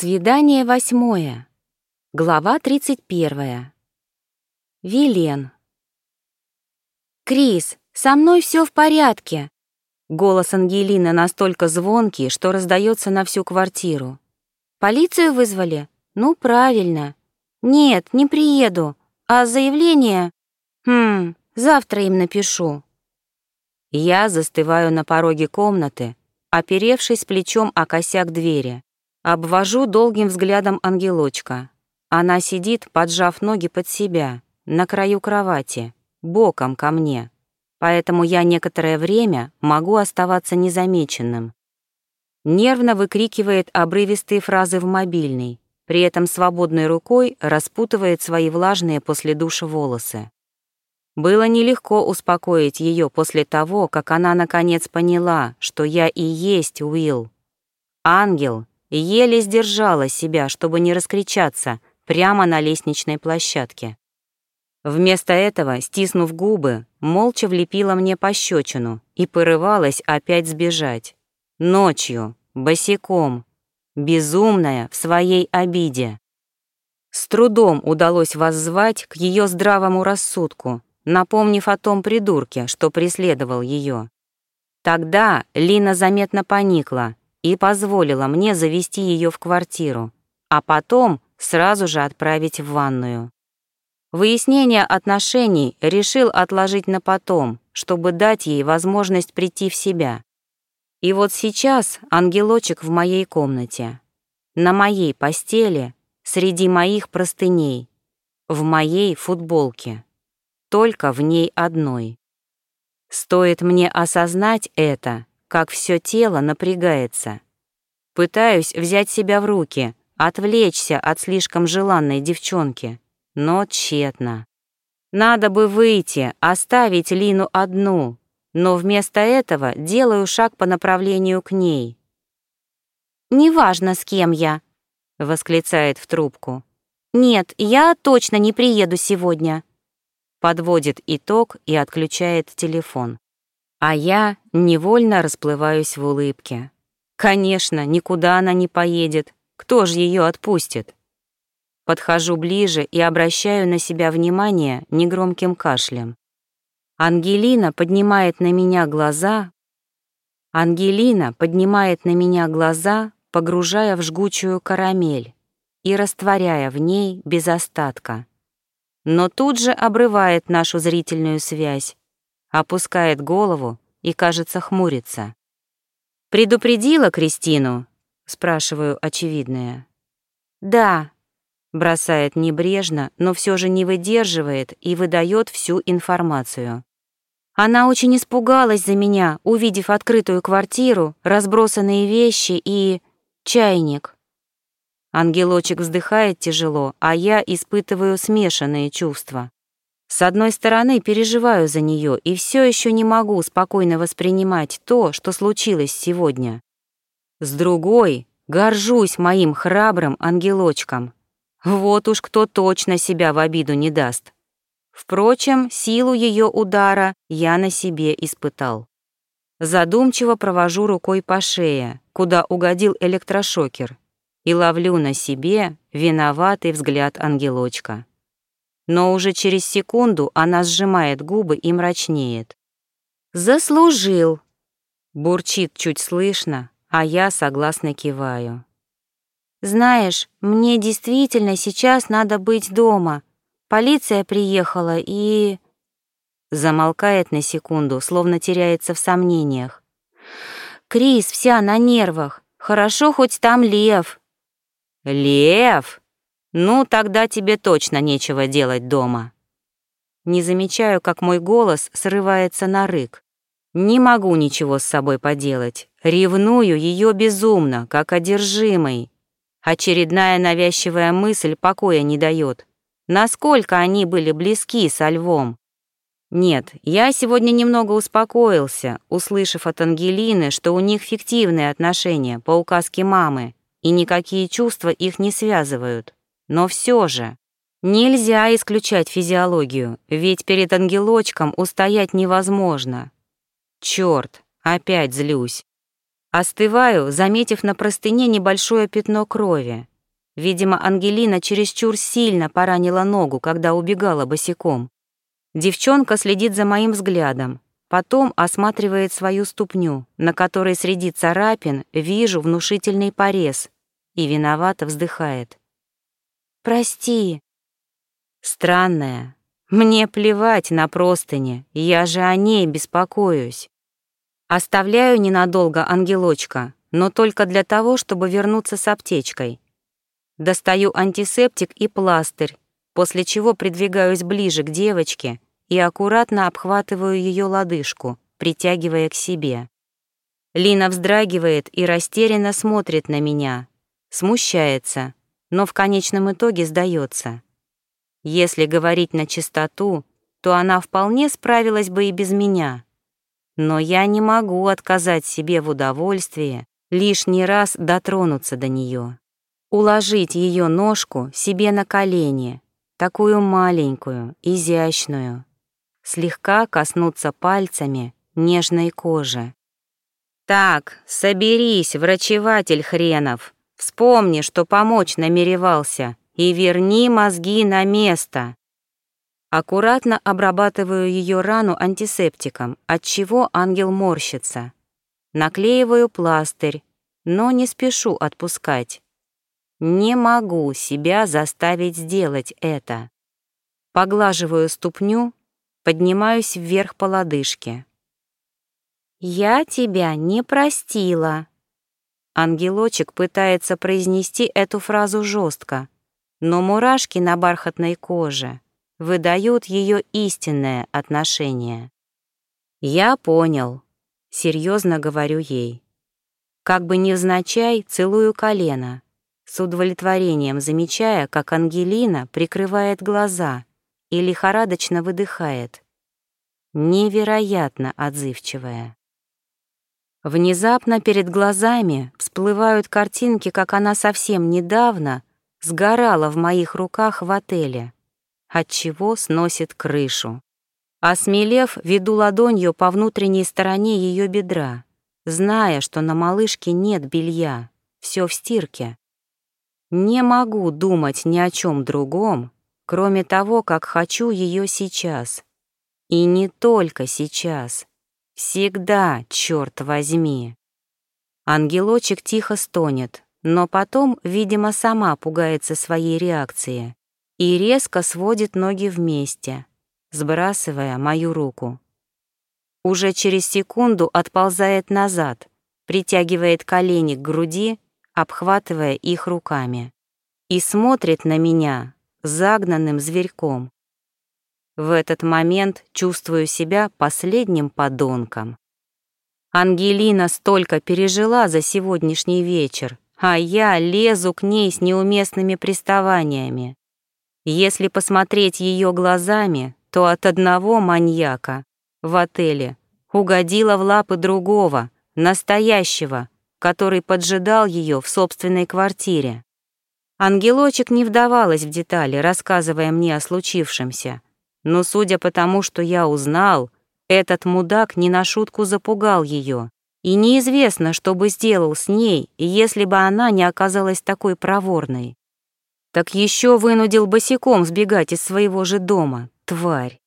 Свидание восьмое. Глава тридцать первая. Вилен. «Крис, со мной все в порядке!» Голос Ангелины настолько звонкий, что раздается на всю квартиру. «Полицию вызвали? Ну, правильно. Нет, не приеду. А заявление? Хм, завтра им напишу». Я застываю на пороге комнаты, оперевшись плечом о косяк двери. Обвожу долгим взглядом ангелочка. Она сидит, поджав ноги под себя, на краю кровати, боком ко мне. Поэтому я некоторое время могу оставаться незамеченным. Нервно выкрикивает обрывистые фразы в мобильный, при этом свободной рукой распутывает свои влажные после душа волосы. Было нелегко успокоить ее после того, как она наконец поняла, что я и есть Уилл. Ангел, еле сдержала себя, чтобы не раскричаться прямо на лестничной площадке. Вместо этого, стиснув губы, молча влепила мне пощечину и порывалась опять сбежать. Ночью, босиком, безумная в своей обиде. С трудом удалось воззвать к ее здравому рассудку, напомнив о том придурке, что преследовал ее. Тогда Лина заметно поникла, и позволила мне завести ее в квартиру, а потом сразу же отправить в ванную. Выяснение отношений решил отложить на потом, чтобы дать ей возможность прийти в себя. И вот сейчас ангелочек в моей комнате, на моей постели, среди моих простыней, в моей футболке, только в ней одной. Стоит мне осознать это, как все тело напрягается. Пытаюсь взять себя в руки, отвлечься от слишком желанной девчонки, но тщетно. Надо бы выйти, оставить Лину одну, но вместо этого делаю шаг по направлению к ней. «Неважно, с кем я», — восклицает в трубку. «Нет, я точно не приеду сегодня», — подводит итог и отключает телефон. А я невольно расплываюсь в улыбке. Конечно, никуда она не поедет. Кто же ее отпустит? Подхожу ближе и обращаю на себя внимание негромким кашлем. Ангелина поднимает на меня глаза. Ангелина поднимает на меня глаза, погружая в жгучую карамель и растворяя в ней без остатка. Но тут же обрывает нашу зрительную связь, опускает голову и, кажется, хмурится. «Предупредила Кристину?» — спрашиваю очевидное. «Да», — бросает небрежно, но все же не выдерживает и выдает всю информацию. Она очень испугалась за меня, увидев открытую квартиру, разбросанные вещи и... чайник. Ангелочек вздыхает тяжело, а я испытываю смешанные чувства. С одной стороны, переживаю за нее и все еще не могу спокойно воспринимать то, что случилось сегодня. С другой, горжусь моим храбрым ангелочком. Вот уж кто точно себя в обиду не даст. Впрочем, силу ее удара я на себе испытал. Задумчиво провожу рукой по шее, куда угодил электрошокер, и ловлю на себе виноватый взгляд ангелочка но уже через секунду она сжимает губы и мрачнеет. «Заслужил!» Бурчит чуть слышно, а я согласно киваю. «Знаешь, мне действительно сейчас надо быть дома. Полиция приехала и...» Замолкает на секунду, словно теряется в сомнениях. «Крис вся на нервах. Хорошо, хоть там лев». «Лев?» «Ну, тогда тебе точно нечего делать дома». Не замечаю, как мой голос срывается на рык. Не могу ничего с собой поделать. Ревную ее безумно, как одержимый. Очередная навязчивая мысль покоя не дает. Насколько они были близки со львом. Нет, я сегодня немного успокоился, услышав от Ангелины, что у них фиктивные отношения по указке мамы, и никакие чувства их не связывают. Но все же нельзя исключать физиологию, ведь перед ангелочком устоять невозможно. Черт, опять злюсь. Остываю, заметив на простыне небольшое пятно крови. Видимо, Ангелина чересчур сильно поранила ногу, когда убегала босиком. Девчонка следит за моим взглядом, потом осматривает свою ступню, на которой среди царапин вижу внушительный порез, и виновато вздыхает. «Прости». Странная. Мне плевать на простыни, я же о ней беспокоюсь. Оставляю ненадолго ангелочка, но только для того, чтобы вернуться с аптечкой. Достаю антисептик и пластырь, после чего придвигаюсь ближе к девочке и аккуратно обхватываю ее лодыжку, притягивая к себе. Лина вздрагивает и растерянно смотрит на меня, смущается, но в конечном итоге сдается. Если говорить на чистоту, то она вполне справилась бы и без меня. Но я не могу отказать себе в удовольствии лишний раз дотронуться до нее уложить ее ножку себе на колени, такую маленькую, изящную, слегка коснуться пальцами нежной кожи. «Так, соберись, врачеватель хренов, вспомни, что помочь намеревался, и верни мозги на место». Аккуратно обрабатываю ее рану антисептиком, от чего ангел морщится. Наклеиваю пластырь, но не спешу отпускать. Не могу себя заставить сделать это. Поглаживаю ступню, поднимаюсь вверх по лодыжке. «Я тебя не простила». Ангелочек пытается произнести эту фразу жестко, но мурашки на бархатной коже выдают ее истинное отношение. «Я понял», — серьезно говорю ей. Как бы невзначай целую колено — с удовлетворением замечая, как Ангелина прикрывает глаза и лихорадочно выдыхает. Невероятно отзывчивая. Внезапно перед глазами всплывают картинки, как она совсем недавно сгорала в моих руках в отеле, отчего сносит крышу. Осмелев, веду ладонью по внутренней стороне ее бедра, зная, что на малышке нет белья, все в стирке. Не могу думать ни о чем другом, кроме того, как хочу ее сейчас. И не только сейчас. Всегда, черт возьми. Ангелочек тихо стонет, но потом, видимо, сама пугается своей реакции и резко сводит ноги вместе, сбрасывая мою руку. Уже через секунду отползает назад, притягивает колени к груди обхватывая их руками, и смотрит на меня загнанным зверьком. В этот момент чувствую себя последним подонком. Ангелина столько пережила за сегодняшний вечер, а я лезу к ней с неуместными приставаниями. Если посмотреть ее глазами, то от одного маньяка в отеле угодила в лапы другого, настоящего, который поджидал ее в собственной квартире. Ангелочек не вдавалась в детали, рассказывая мне о случившемся, но судя по тому, что я узнал, этот мудак не на шутку запугал ее, и неизвестно, что бы сделал с ней, если бы она не оказалась такой проворной. Так еще вынудил босиком сбегать из своего же дома, тварь.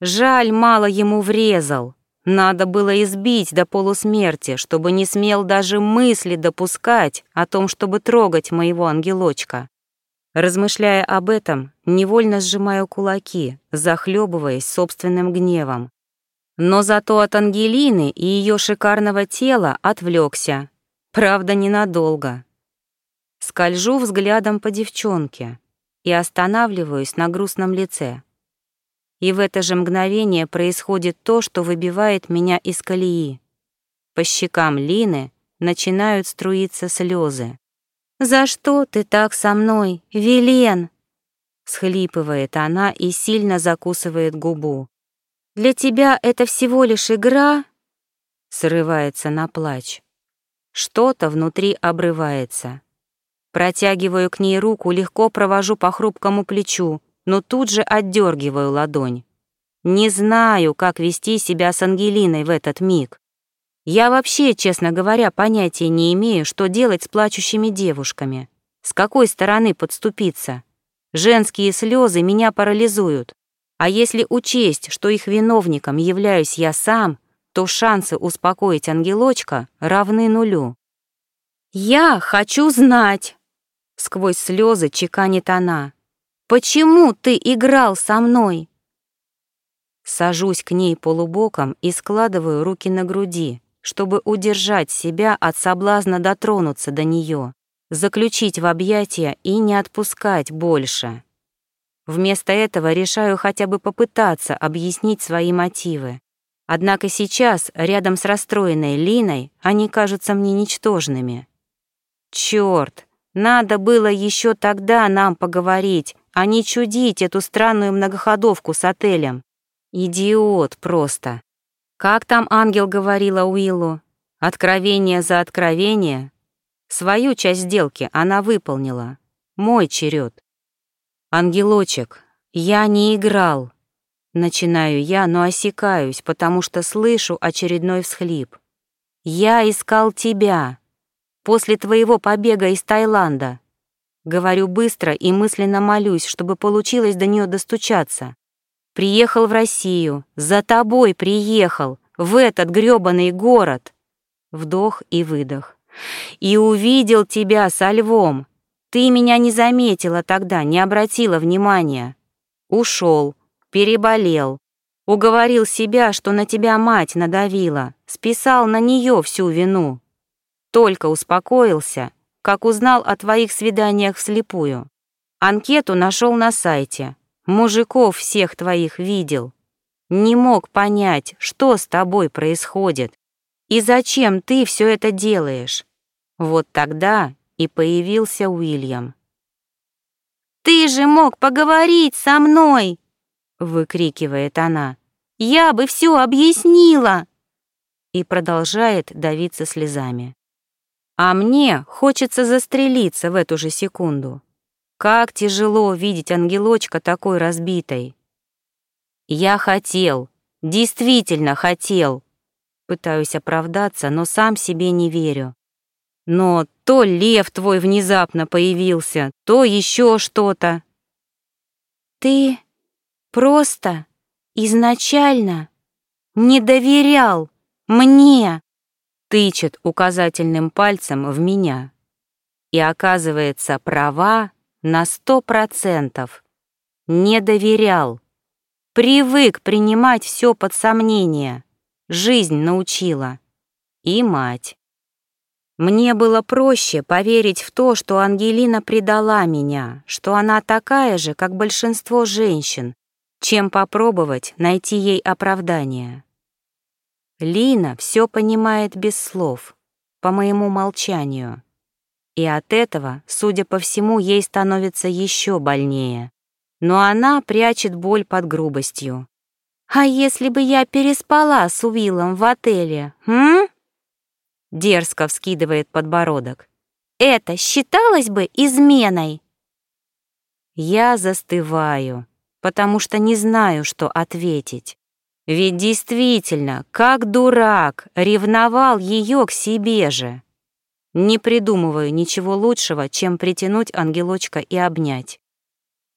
Жаль, мало ему врезал, надо было избить до полусмерти, чтобы не смел даже мысли допускать о том, чтобы трогать моего ангелочка. Размышляя об этом, невольно сжимаю кулаки, захлебываясь собственным гневом. Но зато от Ангелины и ее шикарного тела отвлекся. Правда, ненадолго. Скольжу взглядом по девчонке и останавливаюсь на грустном лице. И в это же мгновение происходит то, что выбивает меня из колеи. По щекам Лины начинают струиться слезы. «За что ты так со мной, Вилен?» Схлипывает она и сильно закусывает губу. «Для тебя это всего лишь игра?» Срывается на плач. Что-то внутри обрывается. Протягиваю к ней руку, легко провожу по хрупкому плечу, но тут же отдергиваю ладонь. Не знаю, как вести себя с Ангелиной в этот миг. Я вообще, честно говоря, понятия не имею, что делать с плачущими девушками. С какой стороны подступиться? Женские слезы меня парализуют. А если учесть, что их виновником являюсь я сам, то шансы успокоить ангелочка равны нулю. «Я хочу знать!» — сквозь слезы чеканит она. «Почему ты играл со мной?» Сажусь к ней полубоком и складываю руки на груди, чтобы удержать себя от соблазна дотронуться до нее, заключить в объятия и не отпускать больше. Вместо этого решаю хотя бы попытаться объяснить свои мотивы. Однако сейчас, рядом с расстроенной Линой, они кажутся мне ничтожными. Черт, надо было еще тогда нам поговорить, а не чудить эту странную многоходовку с отелем. Идиот просто. Как там ангел говорила Уиллу? Откровение за откровение? Свою часть сделки она выполнила. Мой черед. Ангелочек, я не играл. Начинаю я, но осекаюсь, потому что слышу очередной всхлип. Я искал тебя. После твоего побега из Таиланда. Говорю быстро и мысленно молюсь, чтобы получилось до нее достучаться. Приехал в Россию, за тобой приехал, в этот грёбаный город. Вдох и выдох. И увидел тебя со львом. Ты меня не заметила тогда, не обратила внимания. Ушел, переболел. Уговорил себя, что на тебя мать надавила, списал на нее всю вину. Только успокоился, как узнал о твоих свиданиях вслепую. Анкету нашел на сайте, Мужиков всех твоих видел. Не мог понять, что с тобой происходит и зачем ты все это делаешь. Вот тогда и появился Уильям. «Ты же мог поговорить со мной!» — выкрикивает она. «Я бы все объяснила!» И продолжает давиться слезами. А мне хочется застрелиться в эту же секунду. Как тяжело видеть ангелочка такой разбитой. Я хотел, действительно хотел. Пытаюсь оправдаться, но сам себе не верю. Но то лев твой внезапно появился, то еще что-то. Ты просто изначально не доверял мне, тычет указательным пальцем в меня. И оказывается, права на сто процентов. Не доверял. Привык принимать все под сомнение. Жизнь научила. И мать. Мне было проще поверить в то, что Ангелина предала меня, что она такая же, как большинство женщин, чем попробовать найти ей оправдание. Лина все понимает без слов, по моему молчанию. И от этого, судя по всему, ей становится еще больнее. Но она прячет боль под грубостью. «А если бы я переспала с Уиллом в отеле, м?» Дерзко вскидывает подбородок. «Это считалось бы изменой?» Я застываю, потому что не знаю, что ответить. Ведь действительно, как дурак, ревновал ее к себе же. Не придумываю ничего лучшего, чем притянуть ангелочка и обнять.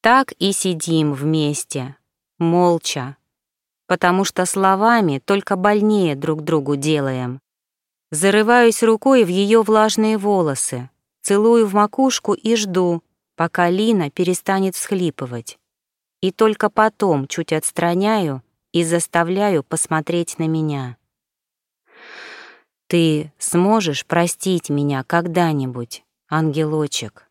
Так и сидим вместе, молча, потому что словами только больнее друг другу делаем. Зарываюсь рукой в ее влажные волосы, целую в макушку и жду, пока Лина перестанет всхлипывать. И только потом чуть отстраняю и заставляю посмотреть на меня. Ты сможешь простить меня когда-нибудь, ангелочек?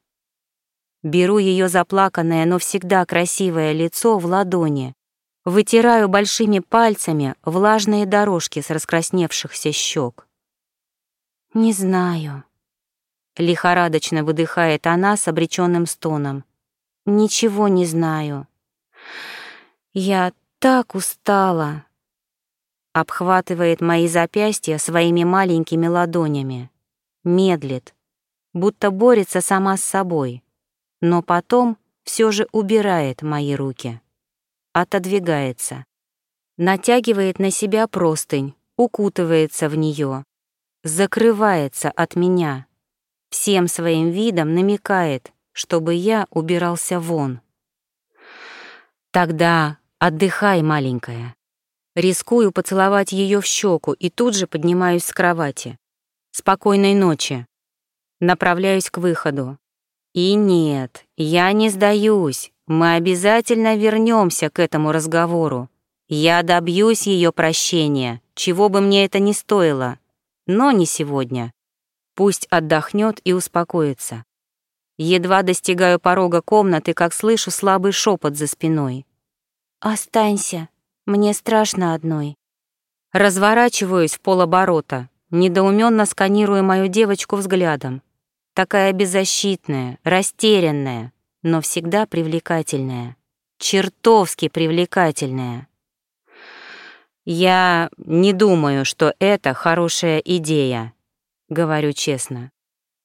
Беру ее заплаканное, но всегда красивое лицо в ладони, вытираю большими пальцами влажные дорожки с раскрасневшихся щек. «Не знаю», — лихорадочно выдыхает она с обреченным стоном. «Ничего не знаю. Я так устала» обхватывает мои запястья своими маленькими ладонями, медлит, будто борется сама с собой, но потом все же убирает мои руки, отодвигается, натягивает на себя простынь, укутывается в нее, закрывается от меня, всем своим видом намекает, чтобы я убирался вон. Тогда отдыхай, маленькая. Рискую поцеловать ее в щеку и тут же поднимаюсь с кровати. Спокойной ночи. Направляюсь к выходу. И нет, я не сдаюсь. Мы обязательно вернемся к этому разговору. Я добьюсь ее прощения, чего бы мне это ни стоило. Но не сегодня. Пусть отдохнет и успокоится. Едва достигаю порога комнаты, как слышу слабый шепот за спиной. «Останься, мне страшно одной». Разворачиваюсь в полоборота, недоуменно сканируя мою девочку взглядом. Такая беззащитная, растерянная, но всегда привлекательная. Чертовски привлекательная. Я не думаю, что это хорошая идея говорю честно.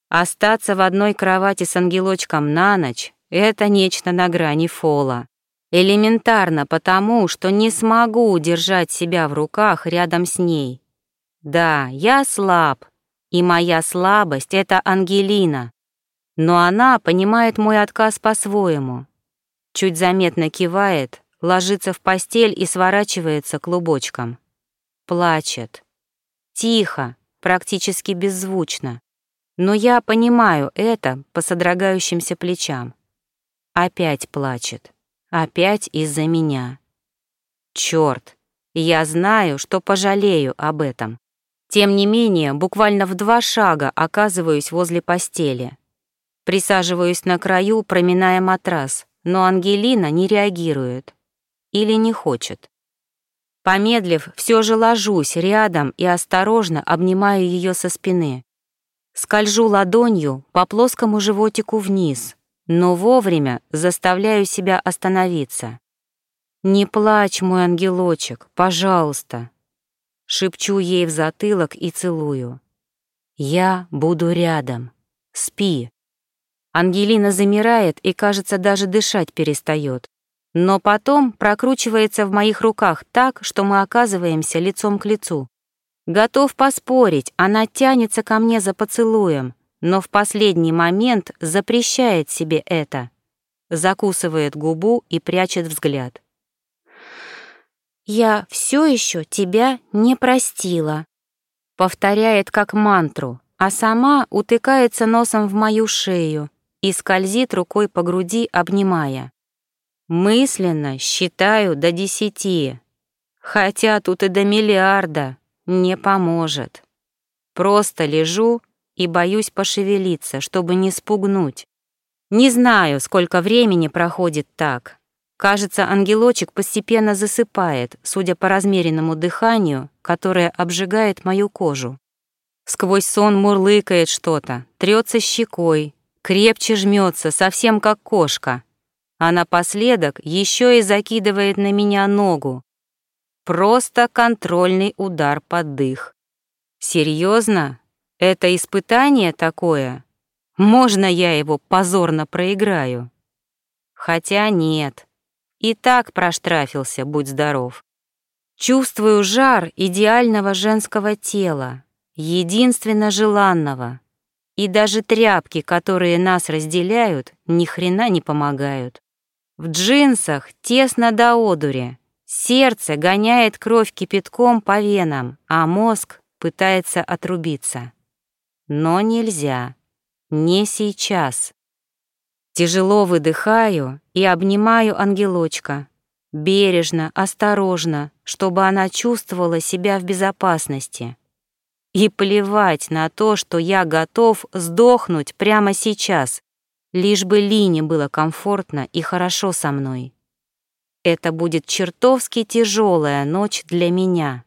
Остаться в одной кровати с ангелочком на ночь — это нечто на грани фола. Элементарно потому, что не смогу удержать себя в руках рядом с ней. Да, я слаб, и моя слабость — это Ангелина. Но она понимает мой отказ по-своему. Чуть заметно кивает, ложится в постель и сворачивается клубочком. Плачет. Тихо, практически беззвучно. Но я понимаю это по содрогающимся плечам. Опять плачет. Опять из-за меня. Чёрт, я знаю, что пожалею об этом. Тем не менее, буквально в два шага оказываюсь возле постели. Присаживаюсь на краю, проминая матрас, но Ангелина не реагирует. Или не хочет. Помедлив, все же ложусь рядом и осторожно обнимаю ее со спины. Скольжу ладонью по плоскому животику вниз, но вовремя заставляю себя остановиться. «Не плачь, мой ангелочек, пожалуйста!» Шепчу ей в затылок и целую. «Я буду рядом. Спи». Ангелина замирает и, кажется, даже дышать перестает но потом прокручивается в моих руках так, что мы оказываемся лицом к лицу. Готов поспорить, она тянется ко мне за поцелуем, но в последний момент запрещает себе это. Закусывает губу и прячет взгляд. «Я все еще тебя не простила», — повторяет как мантру, а сама утыкается носом в мою шею и скользит рукой по груди, обнимая. Мысленно считаю до десяти, хотя тут и до миллиарда не поможет. Просто лежу и боюсь пошевелиться, чтобы не спугнуть. Не знаю, сколько времени проходит так. Кажется, ангелочек постепенно засыпает, судя по размеренному дыханию, которое обжигает мою кожу. Сквозь сон мурлыкает что-то, трется щекой, крепче жмется, совсем как кошка, а напоследок еще и закидывает на меня ногу. Просто контрольный удар под дых. Серьезно? Это испытание такое? Можно я его позорно проиграю? Хотя нет. И так проштрафился, будь здоров. Чувствую жар идеального женского тела, единственно желанного. И даже тряпки, которые нас разделяют, ни хрена не помогают. В джинсах тесно до одури. Сердце гоняет кровь кипятком по венам, а мозг пытается отрубиться. Но нельзя. Не сейчас. Тяжело выдыхаю и обнимаю ангелочка. Бережно, осторожно, чтобы она чувствовала себя в безопасности. И плевать на то, что я готов сдохнуть прямо сейчас, лишь бы Лине было комфортно и хорошо со мной. Это будет чертовски тяжелая ночь для меня.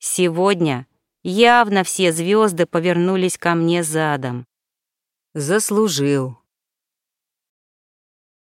Сегодня явно все звезды повернулись ко мне задом. Заслужил.